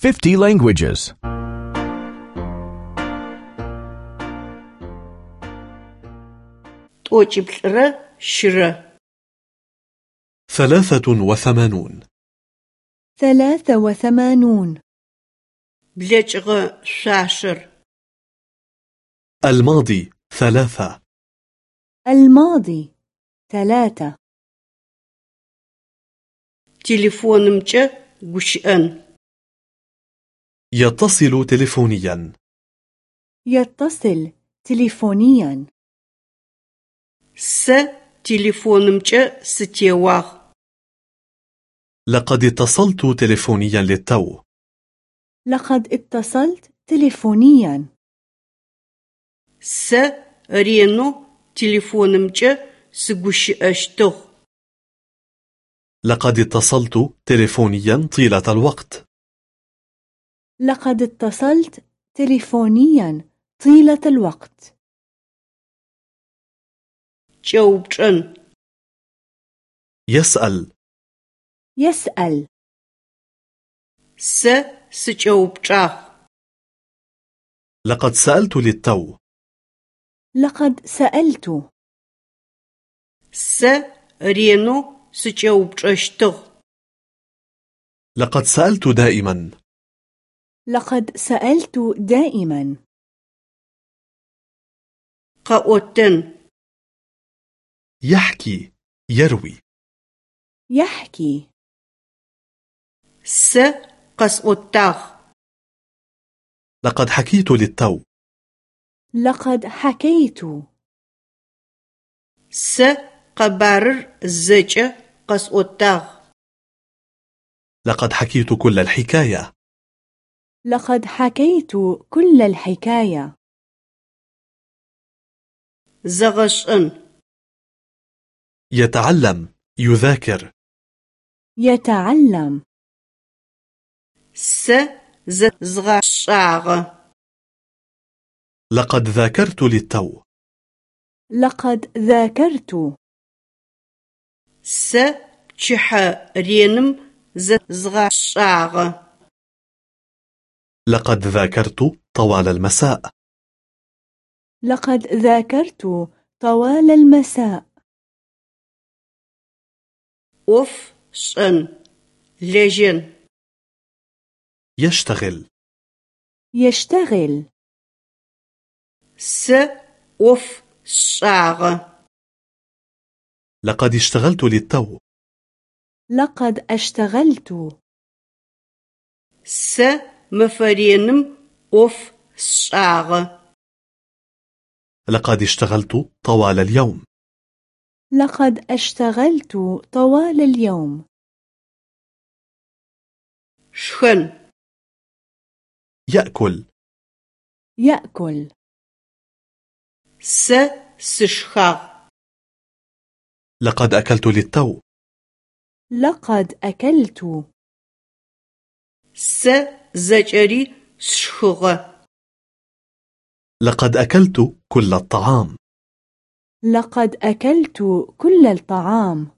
50 languages. ثلاثة وثمانون. ثلاثة وثمانون. شاشر الماضي ثلاثة. الماضي ثلاثة. تليفون گوشئن يتصل تليفونيا. يتصل تليفونيا. س تليفونمچ ستيواغ لقد اتصلت تليفونيا للتو. لقد اتصلت تليفونيا. س رينو تليفونمچ سغوشئشتغ لقد اتصلت تليفونيا طيلة الوقت. لقد اتصلت تليفونيا طيلة الوقت Ç'eupç'en. يسأل يسأل sıç'eupç'ağ. لقد سألت للتو لقد سألت rêno sıç'eupç'eştığ. لقد سألت دائما لقد سألت دائما. قأتن يحكي يروي. يحكي. س قسوتاخ لقد حكيت للتو. لقد حكيت. س قبر زج قسوتاخ لقد حكيت كل الحكاية. لقد حكيت كل الحكاية. زغش أن يتعلم يذاكر. يتعلم. س زغشاغ لقد ذاكرت للتو. لقد ذاكرت. س تشح رينم زغشاغ لقد ذاكرت طوال المساء لقد ذاكرت طوال المساء Of ş'en. Lejen. يشتغل يشتغل Se of ş'ağэ. لقد اشتغلت للتو لقد اشتغلت Se rênım of ş'ağэ. لقد اشتغلت طوال اليوم لقد اشتغلت طوال اليوم Şşxen. يأكل يأكل Se sışşxağ. لقد أكلت للتو لقد أكلت Se zeç'eri sşşxığe. لقد أكلت كل الطعام لقد أكلت كل الطعام